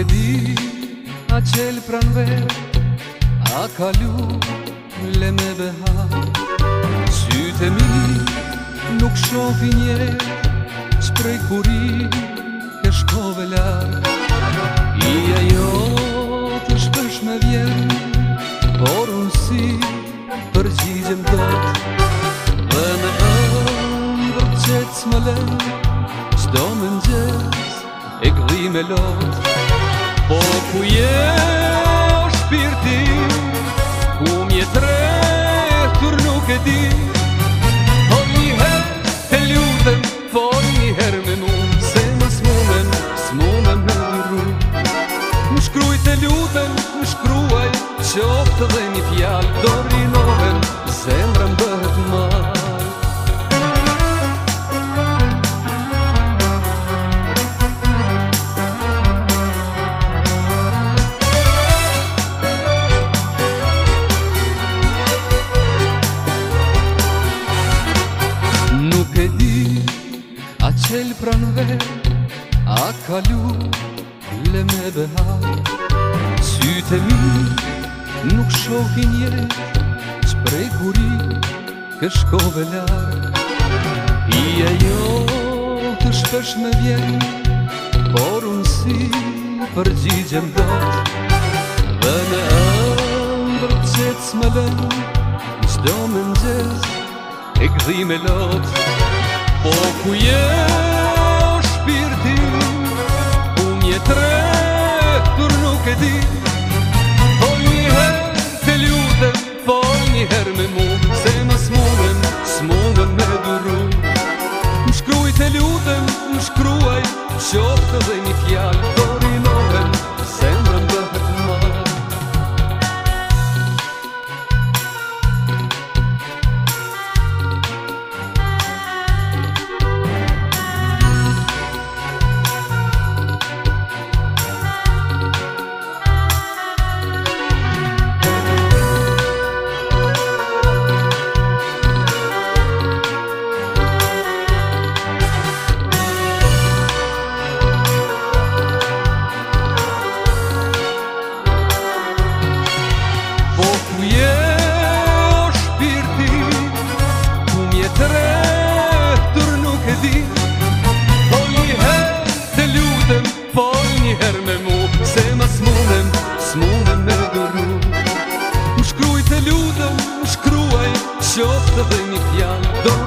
e di A qelë pranë verë A kalu Le me beha Sytë e mi Nuk shofi nje Shprej kuri E shkove la I e jo Të shpesh me vjen Por unë si Për gjizim të Dhe me e Qetës më lënë, qdo më nxetës, e këdhime lotë Po ku je shpirti Ku mje tre nuk e di Po një her të ljuten Po një her me mu Se më smunën, smunën me një ru Më shkruj të ljuten, më shkruaj Qoftë dhe një fjallë do rinohen qëllë pra në a kalu, le me beha. Syte mi, nuk shokin jetë, që prej guri, këshkove lak. I e jo, të shpesh me vjen, por unë si përgjigjem dot, dhe me ëndër qëtës me lën, qdo me nxez, e këdhime lotë. Po ku je shpirtin Ku mi tre tur nuk e di Po një her të ljutem Po një her me mu Se më smungëm, smungëm me duru Më shkruj të ljutem, më shkruaj Qo të dhe një fjallë Por тобі міг я до.